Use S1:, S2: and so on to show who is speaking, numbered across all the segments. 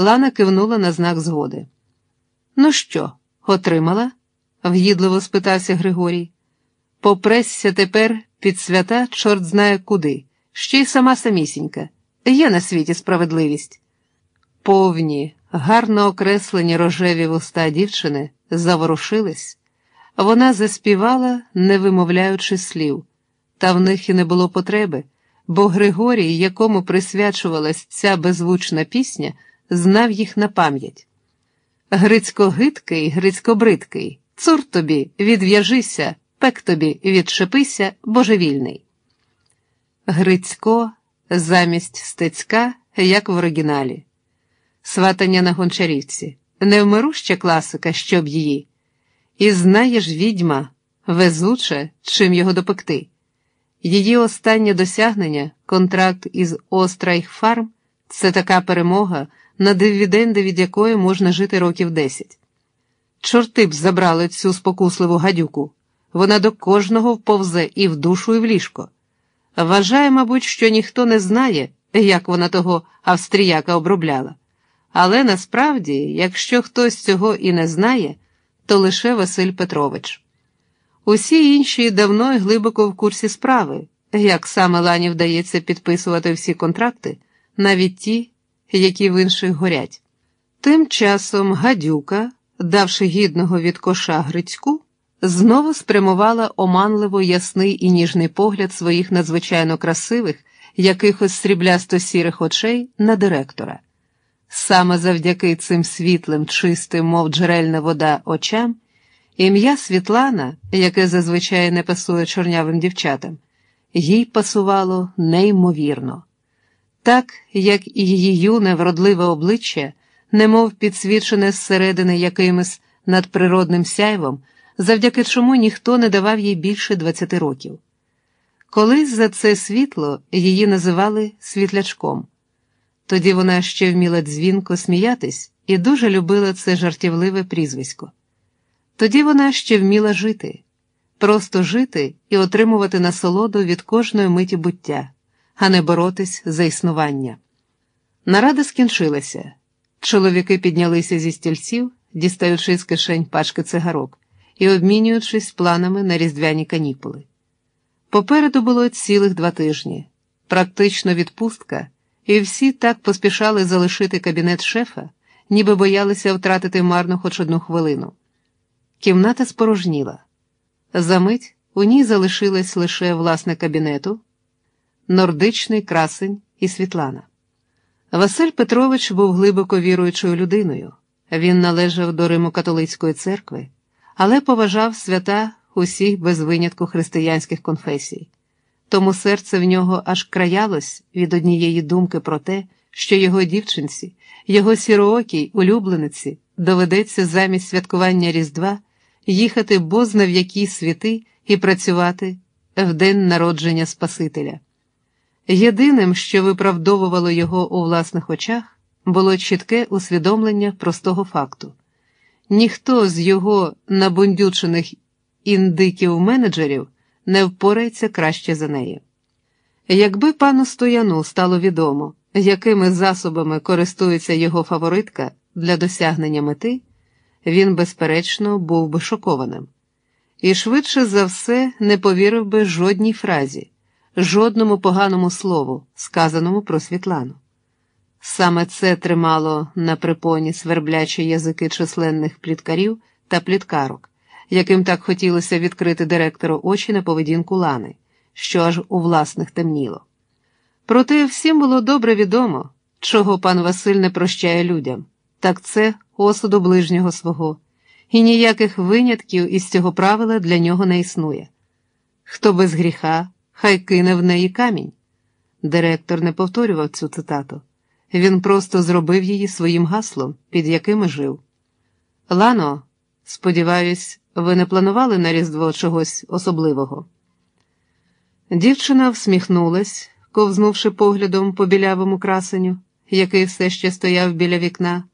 S1: Лана кивнула на знак згоди. Ну що, отримала? в'їдливо спитався Григорій. Попресся тепер під свята, чорт знає куди, ще й сама самісінька. Є на світі справедливість. Повні, гарно окреслені рожеві вуста дівчини заворушились. Вона заспівала, не вимовляючи слів, та в них і не було потреби, бо Григорій, якому присвячувалась ця беззвучна пісня, знав їх на пам'ять. Грицько-гидкий, грицько-бридкий, цур тобі, відв'яжися, пек тобі, відшепися, божевільний. Грицько замість стецька, як в оригіналі. Сватання на гончарівці, невмируща класика, щоб її. І знаєш, відьма, везуче, чим його допекти. Її останнє досягнення, контракт із Острайхфарм, це така перемога, на дивіденди від якої можна жити років десять. Чорти б забрали цю спокусливу гадюку, вона до кожного вповзе і в душу, і в ліжко. Вважає, мабуть, що ніхто не знає, як вона того австріяка обробляла. Але насправді, якщо хтось цього і не знає, то лише Василь Петрович. Усі інші давно і глибоко в курсі справи, як саме Лані вдається підписувати всі контракти, навіть ті, які в інших горять. Тим часом гадюка, давши гідного від коша Грицьку, знову спрямувала оманливо ясний і ніжний погляд своїх надзвичайно красивих, якихось сріблясто сірих очей на директора. Саме завдяки цим світлим, чистим, мов джерельна вода, очам, ім'я Світлана, яке зазвичай не пасує чорнявим дівчатам, їй пасувало неймовірно. Так, як і її юне, вродливе обличчя, немов підсвічене зсередини якимось надприродним сяйвом, завдяки чому ніхто не давав їй більше 20 років. Колись за це світло її називали світлячком. Тоді вона ще вміла дзвінко сміятись і дуже любила це жартівливе прізвисько. Тоді вона ще вміла жити, просто жити і отримувати насолоду від кожної миті буття, а не боротись за існування. Нарада скінчилася. Чоловіки піднялися зі стільців, дістаючи з кишень пачки цигарок і обмінюючись планами на різдвяні канікули. Попереду було цілих два тижні, практично відпустка, і всі так поспішали залишити кабінет шефа, ніби боялися втратити марно хоч одну хвилину. Кімната спорожніла. Замить у ній залишилась лише власне кабінету, нордичний красень і Світлана. Василь Петрович був глибоко віруючою людиною. Він належав до Римо-католицької церкви, але поважав свята усіх без винятку християнських конфесій. Тому серце в нього аж краялось від однієї думки про те, що його дівчинці, його сіроокій улюблениці доведеться замість святкування Різдва їхати бозна в які світи і працювати в день народження Спасителя. Єдиним, що виправдовувало його у власних очах, було чітке усвідомлення простого факту ніхто з його набундючених індиків-менеджерів не впорається краще за неї. Якби пану Стояну стало відомо, якими засобами користується його фаворитка для досягнення мети, він, безперечно, був би шокованим. І швидше за все не повірив би жодній фразі, жодному поганому слову, сказаному про Світлану. Саме це тримало на припоні сверблячі язики численних пліткарів та пліткарок, яким так хотілося відкрити директору очі на поведінку Лани, що аж у власних темніло. Проте всім було добре відомо, чого пан Василь не прощає людям, так це осуду ближнього свого, і ніяких винятків із цього правила для нього не існує. Хто без гріха, хай кине в неї камінь. Директор не повторював цю цитату. Він просто зробив її своїм гаслом, під яким жив. Лано, сподіваюсь, ви не планували на Різдво чогось особливого. Дівчина всміхнулась, ковзнувши поглядом по білявому красеню, який все ще стояв біля вікна.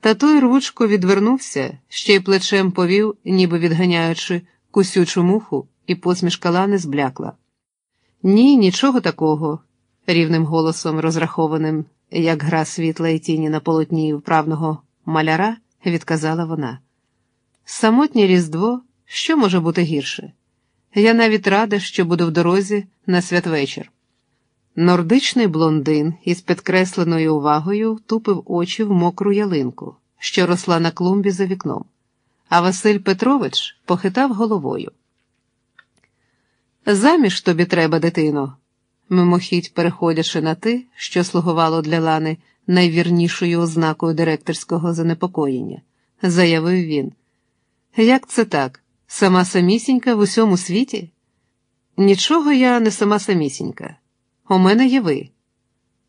S1: Та той рвучко відвернувся, ще й плечем повів, ніби відганяючи кусючу муху, і посмішка Лани зблякла. Ні, нічого такого, рівним голосом розрахованим як гра світла і тіні на полотні вправного маляра, відказала вона. Самотнє Різдво, що може бути гірше? Я навіть рада, що буду в дорозі на святвечір. Нордичний блондин із підкресленою увагою втупив очі в мокру ялинку, що росла на клумбі за вікном, а Василь Петрович похитав головою. Заміж тобі треба, дитино, мимохідь переходячи на ти, що слугувало для Лани найвірнішою ознакою директорського занепокоєння, заявив він. Як це так? Сама самісінька в усьому світі? Нічого я не сама самісінька. У мене є ви.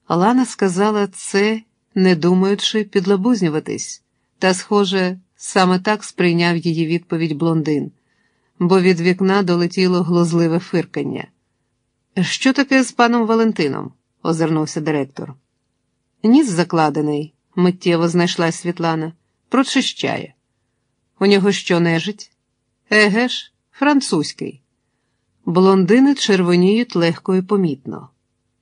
S1: Лана сказала це, не думаючи підлабузнюватись, та, схоже, саме так сприйняв її відповідь блондин, бо від вікна долетіло глузливе фиркання. Що таке з паном Валентином? озирнувся директор. Ніс закладений, миттєво знайшла Світлана, прочищає. У нього що нежить? Еге ж, французький. Блондини червоніють легко і помітно.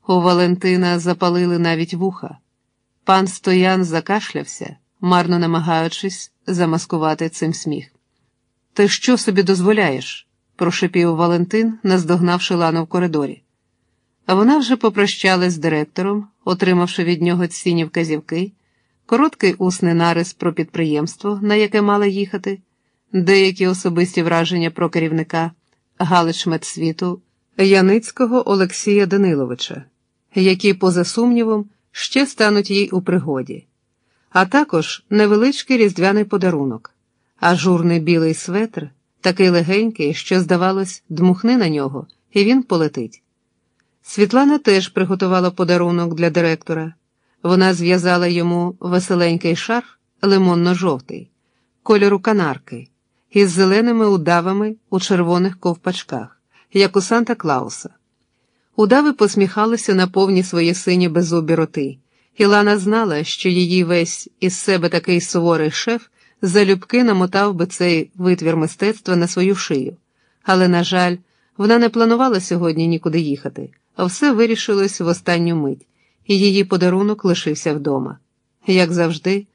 S1: У Валентина запалили навіть вуха. Пан Стоян закашлявся, марно намагаючись замаскувати цим сміх. Ти що собі дозволяєш? прошепів Валентин, наздогнавши Лану в коридорі. А вона вже попрощалась з директором, отримавши від нього цінні вказівки, короткий усний нарис про підприємство, на яке мала їхати, деякі особисті враження про керівника Галич Медсвіту Яницького Олексія Даниловича, які, поза сумнівом, ще стануть їй у пригоді, а також невеличкий різдвяний подарунок, ажурний білий светр, такий легенький, що, здавалось, дмухни на нього, і він полетить. Світлана теж приготувала подарунок для директора. Вона зв'язала йому веселенький шарф лимонно-жовтий, кольору канарки, із зеленими удавами у червоних ковпачках, як у Санта Клауса. Удави посміхалися на повні свої сині беззубі роти, Лана знала, що її весь із себе такий суворий шеф залюбки намотав би цей витвір мистецтва на свою шию. Але, на жаль, вона не планувала сьогодні нікуди їхати, а все вирішилось в останню мить, і її подарунок лишився вдома. Як завжди,